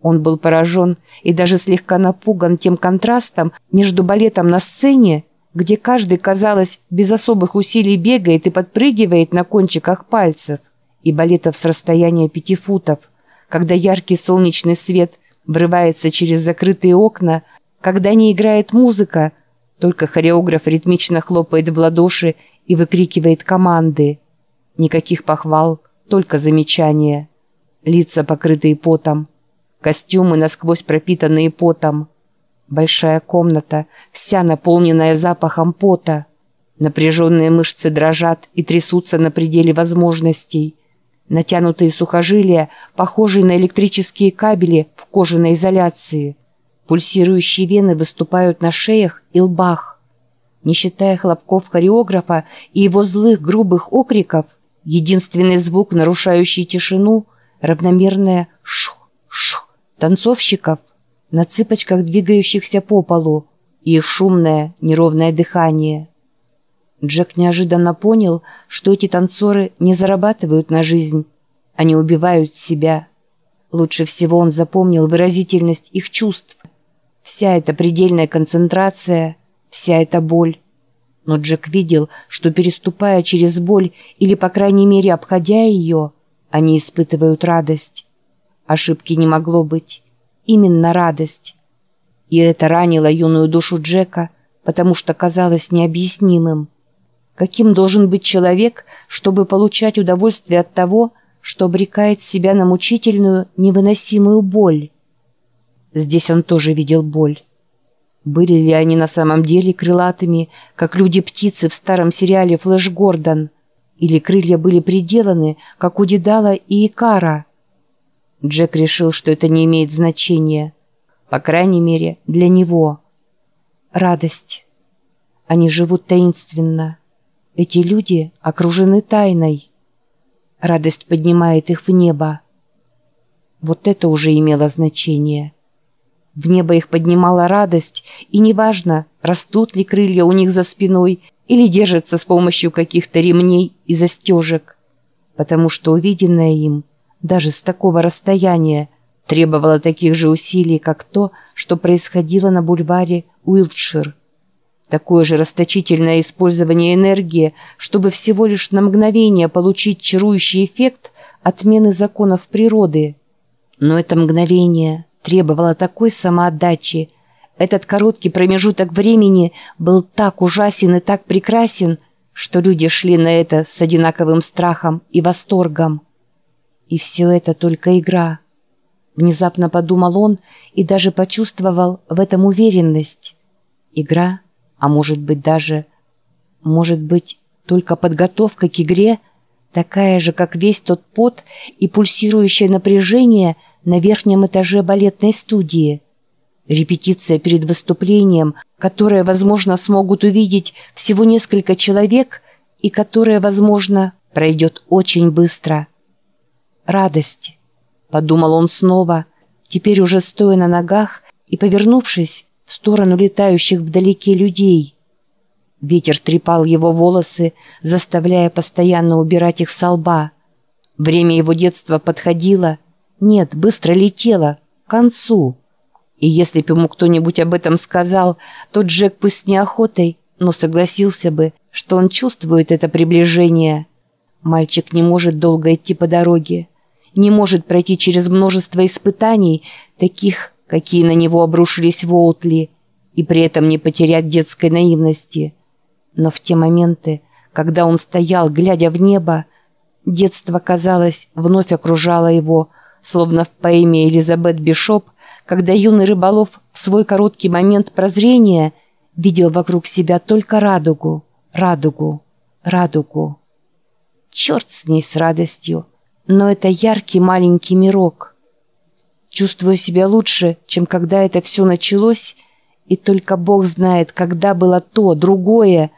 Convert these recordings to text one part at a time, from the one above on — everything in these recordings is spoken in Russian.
Он был поражен и даже слегка напуган тем контрастом между балетом на сцене, где каждый, казалось, без особых усилий бегает и подпрыгивает на кончиках пальцев, и балетов с расстояния пяти футов, когда яркий солнечный свет врывается через закрытые окна, когда не играет музыка, только хореограф ритмично хлопает в ладоши и выкрикивает команды. Никаких похвал, только замечания. Лица, покрытые потом. Костюмы, насквозь пропитанные потом. Большая комната, вся наполненная запахом пота. Напряженные мышцы дрожат и трясутся на пределе возможностей. Натянутые сухожилия, похожие на электрические кабели в кожаной изоляции. Пульсирующие вены выступают на шеях и лбах. Не считая хлопков хореографа и его злых грубых окриков, единственный звук, нарушающий тишину, равномерное шух-шух танцовщиков, на цыпочках двигающихся по полу, и их шумное, неровное дыхание. Джек неожиданно понял, что эти танцоры не зарабатывают на жизнь, они убивают себя. Лучше всего он запомнил выразительность их чувств. Вся эта предельная концентрация, вся эта боль. Но Джек видел, что переступая через боль или, по крайней мере, обходя ее, они испытывают радость. Ошибки не могло быть. Именно радость. И это ранило юную душу Джека, потому что казалось необъяснимым. Каким должен быть человек, чтобы получать удовольствие от того, что обрекает себя на мучительную, невыносимую боль? Здесь он тоже видел боль. Были ли они на самом деле крылатыми, как люди-птицы в старом сериале «Флэш Гордон»? Или крылья были приделаны, как у Дедала и Икара? Джек решил, что это не имеет значения. По крайней мере, для него. Радость. Они живут таинственно. Эти люди окружены тайной. Радость поднимает их в небо. Вот это уже имело значение. В небо их поднимала радость, и неважно, растут ли крылья у них за спиной или держатся с помощью каких-то ремней и застежек, потому что увиденное им, даже с такого расстояния, требовало таких же усилий, как то, что происходило на бульваре Уилтшир. Такое же расточительное использование энергии, чтобы всего лишь на мгновение получить чарующий эффект отмены законов природы. Но это мгновение требовало такой самоотдачи. Этот короткий промежуток времени был так ужасен и так прекрасен, что люди шли на это с одинаковым страхом и восторгом. И все это только игра. Внезапно подумал он и даже почувствовал в этом уверенность. Игра, а может быть даже... Может быть, только подготовка к игре, такая же, как весь тот пот и пульсирующее напряжение – на верхнем этаже балетной студии. Репетиция перед выступлением, которое, возможно, смогут увидеть всего несколько человек и которое, возможно, пройдет очень быстро. «Радость», — подумал он снова, теперь уже стоя на ногах и повернувшись в сторону летающих вдалеке людей. Ветер трепал его волосы, заставляя постоянно убирать их со лба. Время его детства подходило — нет, быстро летела, к концу. И если бы ему кто-нибудь об этом сказал, то Джек пусть неохотой, но согласился бы, что он чувствует это приближение. Мальчик не может долго идти по дороге, не может пройти через множество испытаний, таких, какие на него обрушились в Оутли, и при этом не потерять детской наивности. Но в те моменты, когда он стоял, глядя в небо, детство, казалось, вновь окружало его, словно в поэме Элизабет Бишоп, когда юный рыболов в свой короткий момент прозрения видел вокруг себя только радугу, радугу, радугу. Черт с ней с радостью, но это яркий маленький мирок. Чувствую себя лучше, чем когда это все началось, и только Бог знает, когда было то, другое.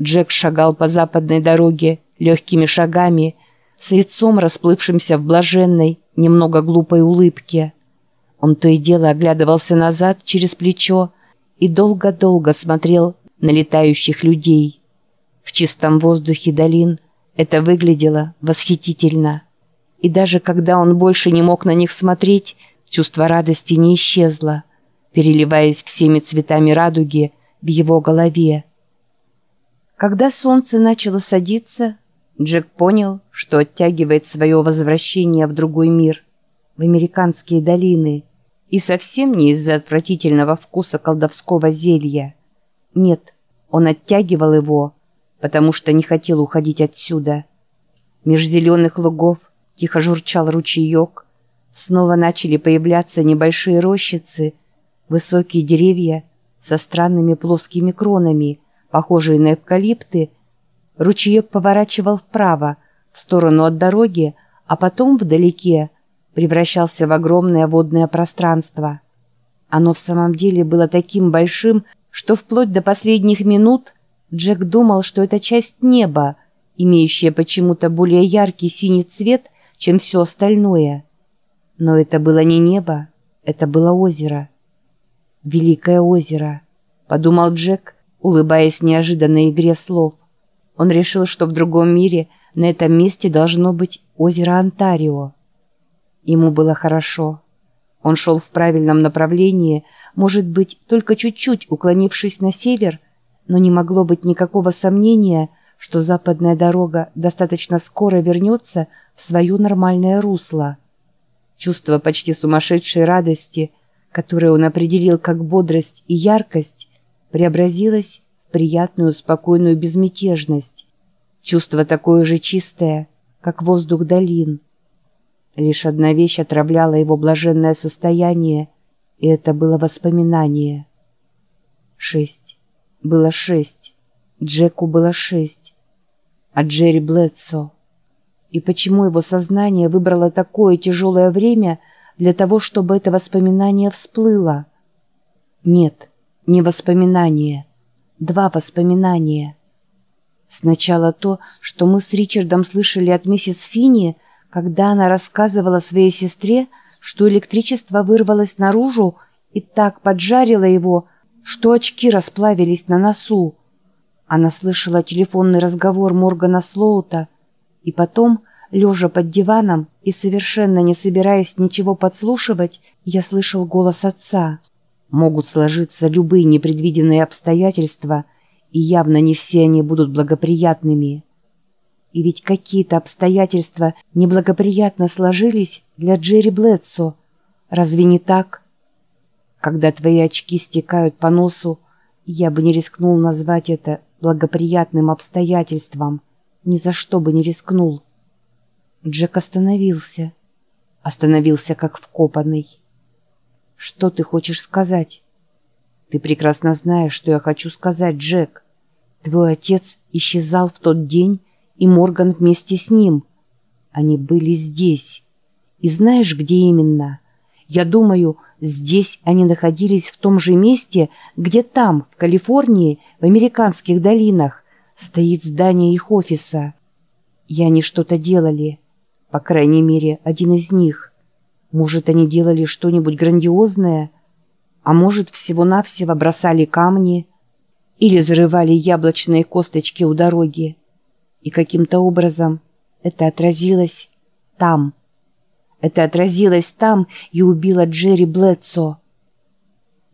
Джек шагал по западной дороге легкими шагами, с лицом расплывшимся в блаженной, немного глупой улыбке. Он то и дело оглядывался назад через плечо и долго-долго смотрел на летающих людей. В чистом воздухе долин это выглядело восхитительно. И даже когда он больше не мог на них смотреть, Чувство радости не исчезло, переливаясь всеми цветами радуги в его голове. Когда солнце начало садиться, Джек понял, что оттягивает свое возвращение в другой мир, в американские долины, и совсем не из-за отвратительного вкуса колдовского зелья. Нет, он оттягивал его, потому что не хотел уходить отсюда. Меж зеленых лугов тихо журчал ручеек, снова начали появляться небольшие рощицы, высокие деревья со странными плоскими кронами, похожие на эвкалипты. Ручеек поворачивал вправо, в сторону от дороги, а потом вдалеке превращался в огромное водное пространство. Оно в самом деле было таким большим, что вплоть до последних минут Джек думал, что это часть неба, имеющая почему-то более яркий синий цвет, чем все остальное. Но это было не небо, это было озеро. «Великое озеро», — подумал Джек, улыбаясь неожиданной игре слов. Он решил, что в другом мире на этом месте должно быть озеро Онтарио. Ему было хорошо. Он шел в правильном направлении, может быть, только чуть-чуть уклонившись на север — но не могло быть никакого сомнения, что западная дорога достаточно скоро вернется в свое нормальное русло. Чувство почти сумасшедшей радости, которое он определил как бодрость и яркость, преобразилось в приятную спокойную безмятежность. Чувство такое же чистое, как воздух долин. Лишь одна вещь отравляла его блаженное состояние, и это было воспоминание. Шесть. Было шесть. Джеку было шесть. А Джерри Блэдсо. И почему его сознание выбрало такое тяжелое время для того, чтобы это воспоминание всплыло? Нет, не воспоминание. Два воспоминания. Сначала то, что мы с Ричардом слышали от миссис Финни, когда она рассказывала своей сестре, что электричество вырвалось наружу и так поджарило его, что очки расплавились на носу. Она слышала телефонный разговор Моргана Слоута, и потом, лежа под диваном и совершенно не собираясь ничего подслушивать, я слышал голос отца. Могут сложиться любые непредвиденные обстоятельства, и явно не все они будут благоприятными. И ведь какие-то обстоятельства неблагоприятно сложились для Джерри Блэдсо. Разве не так? Когда твои очки стекают по носу, я бы не рискнул назвать это благоприятным обстоятельством. Ни за что бы не рискнул. Джек остановился. Остановился как вкопанный. «Что ты хочешь сказать?» «Ты прекрасно знаешь, что я хочу сказать, Джек. Твой отец исчезал в тот день, и Морган вместе с ним. Они были здесь. И знаешь, где именно?» Я думаю, здесь они находились в том же месте, где там, в Калифорнии, в американских долинах, стоит здание их офиса. И они что-то делали. По крайней мере, один из них. Может, они делали что-нибудь грандиозное? А может, всего-навсего бросали камни? Или зарывали яблочные косточки у дороги? И каким-то образом это отразилось там, это отразилось там и убило Джерри Блэдсо.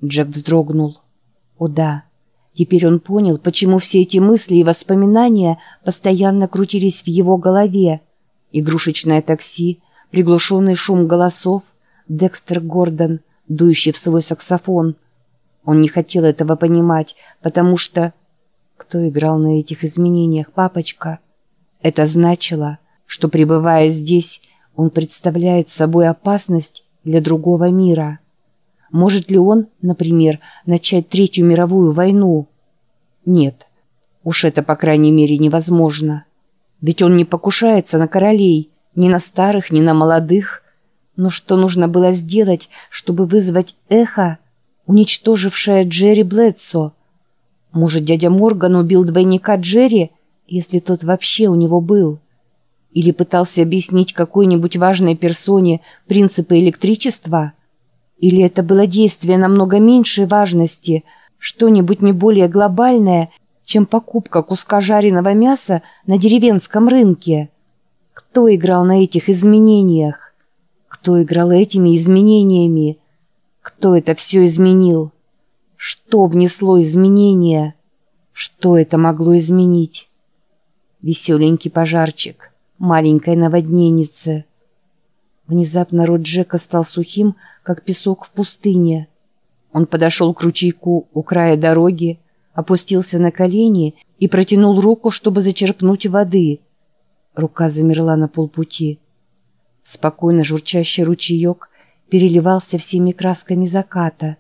Джек вздрогнул. О да, теперь он понял, почему все эти мысли и воспоминания постоянно крутились в его голове. Игрушечное такси, приглушенный шум голосов, Декстер Гордон, дующий в свой саксофон. Он не хотел этого понимать, потому что... Кто играл на этих изменениях, папочка? Это значило, что, пребывая здесь, он представляет собой опасность для другого мира. Может ли он, например, начать Третью мировую войну? Нет, уж это, по крайней мере, невозможно. Ведь он не покушается на королей, ни на старых, ни на молодых. Но что нужно было сделать, чтобы вызвать эхо, уничтожившее Джерри Блэдсо? Может, дядя Морган убил двойника Джерри, если тот вообще у него был?» Или пытался объяснить какой-нибудь важной персоне принципы электричества? Или это было действие намного меньшей важности, что-нибудь не более глобальное, чем покупка куска жареного мяса на деревенском рынке? Кто играл на этих изменениях? Кто играл этими изменениями? Кто это все изменил? Что внесло изменения? Что это могло изменить? Веселенький пожарчик, маленькая наводненница. Внезапно рот Джека стал сухим, как песок в пустыне. Он подошел к ручейку у края дороги, опустился на колени и протянул руку, чтобы зачерпнуть воды. Рука замерла на полпути. Спокойно журчащий ручеек переливался всеми красками заката.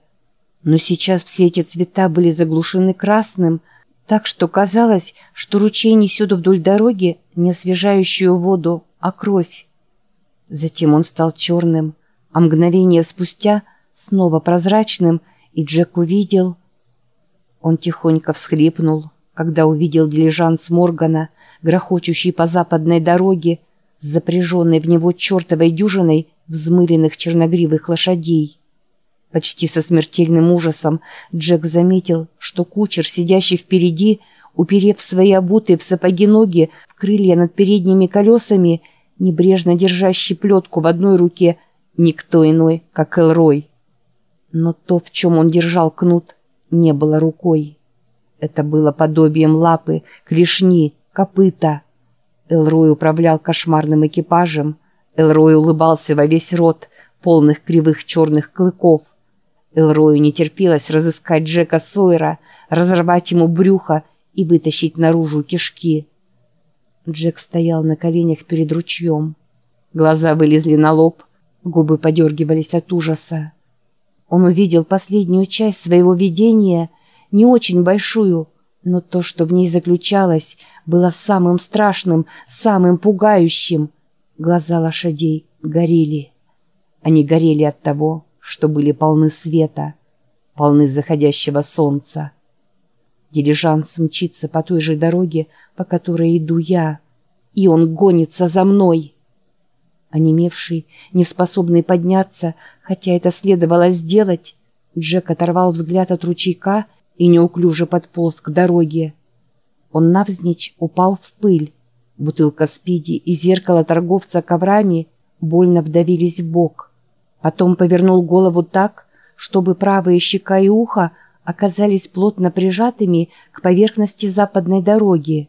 Но сейчас все эти цвета были заглушены красным, так что казалось, что ручей несет вдоль дороги не освежающую воду, а кровь. Затем он стал черным, а мгновение спустя снова прозрачным, и Джек увидел... Он тихонько всхлипнул, когда увидел дилижанс Моргана, грохочущий по западной дороге, с запряженной в него чертовой дюжиной взмыленных черногривых лошадей. Почти со смертельным ужасом Джек заметил, что кучер, сидящий впереди, уперев свои обутые в сапоги ноги в крылья над передними колесами, небрежно держащий плетку в одной руке, никто иной, как Элрой. Но то, в чем он держал кнут, не было рукой. Это было подобием лапы, клешни, копыта. Элрой управлял кошмарным экипажем. Элрой улыбался во весь рот, полных кривых черных клыков. Элрою не терпелось разыскать Джека Сойера, разорвать ему брюхо и вытащить наружу кишки. Джек стоял на коленях перед ручьем. Глаза вылезли на лоб, губы подергивались от ужаса. Он увидел последнюю часть своего видения, не очень большую, но то, что в ней заключалось, было самым страшным, самым пугающим. Глаза лошадей горели. Они горели от того, что были полны света, полны заходящего солнца. Дилижанс мчится по той же дороге, по которой иду я, и он гонится за мной. Онемевший, неспособный подняться, хотя это следовало сделать, Джек оторвал взгляд от ручейка и неуклюже подполз к дороге. Он навзничь упал в пыль. Бутылка спиди и зеркало торговца коврами больно вдавились в бок. Потом повернул голову так, чтобы правая щека и ухо оказались плотно прижатыми к поверхности западной дороги.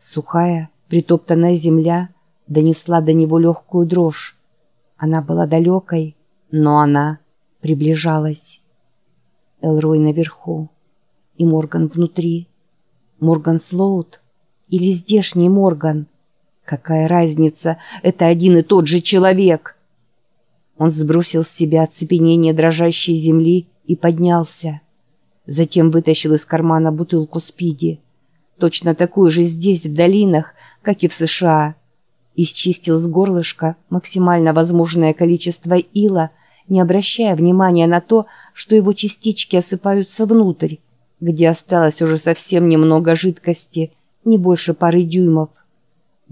Сухая, притоптанная земля донесла до него легкую дрожь. Она была далекой, но она приближалась. Элрой наверху и Морган внутри. Морган Слоут или здешний Морган? Какая разница, это один и тот же человек. Он сбросил с себя оцепенение дрожащей земли и поднялся. Затем вытащил из кармана бутылку спиди. Точно такую же здесь, в долинах, как и в США. Исчистил с горлышка максимально возможное количество ила, не обращая внимания на то, что его частички осыпаются внутрь, где осталось уже совсем немного жидкости, не больше пары дюймов.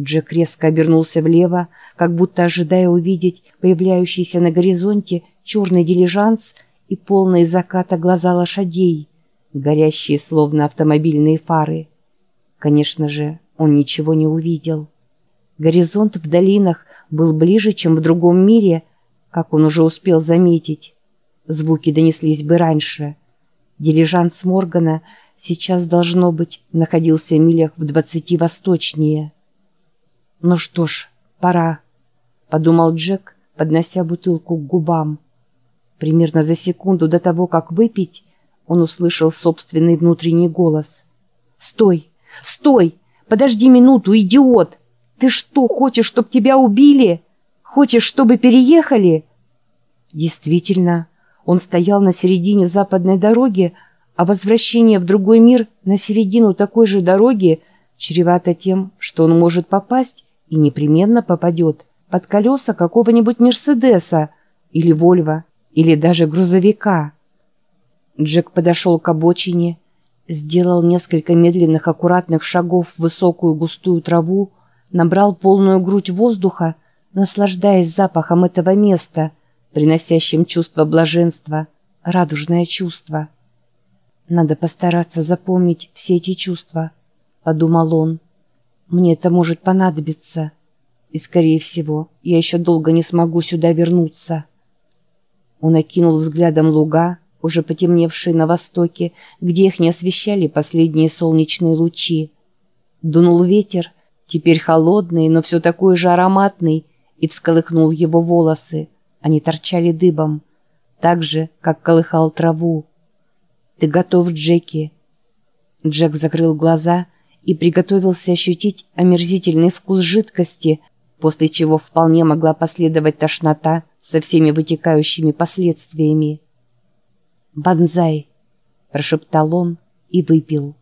Джек резко обернулся влево, как будто ожидая увидеть появляющийся на горизонте черный дилижанс и полные заката глаза лошадей, горящие словно автомобильные фары. Конечно же, он ничего не увидел. Горизонт в долинах был ближе, чем в другом мире, как он уже успел заметить. Звуки донеслись бы раньше. Дилижанс Моргана сейчас, должно быть, находился в милях в двадцати восточнее. «Ну что ж, пора», — подумал Джек, поднося бутылку к губам. Примерно за секунду до того, как выпить, он услышал собственный внутренний голос. «Стой! Стой! Подожди минуту, идиот! Ты что, хочешь, чтобы тебя убили? Хочешь, чтобы переехали?» Действительно, он стоял на середине западной дороги, а возвращение в другой мир на середину такой же дороги чревато тем, что он может попасть и непременно попадет под колеса какого-нибудь Мерседеса или Вольва или даже грузовика. Джек подошел к обочине, сделал несколько медленных аккуратных шагов в высокую густую траву, набрал полную грудь воздуха, наслаждаясь запахом этого места, приносящим чувство блаженства, радужное чувство. «Надо постараться запомнить все эти чувства», — подумал он. «Мне это может понадобиться. и, скорее всего, я еще долго не смогу сюда вернуться. Он окинул взглядом луга, уже потемневшие на востоке, где их не освещали последние солнечные лучи. Дунул ветер, теперь холодный, но все такой же ароматный, и всколыхнул его волосы. Они торчали дыбом, так же, как колыхал траву. «Ты готов, Джеки?» Джек закрыл глаза и приготовился ощутить омерзительный вкус жидкости, после чего вполне могла последовать тошнота со всеми вытекающими последствиями. «Бонзай!» – прошептал он и выпил.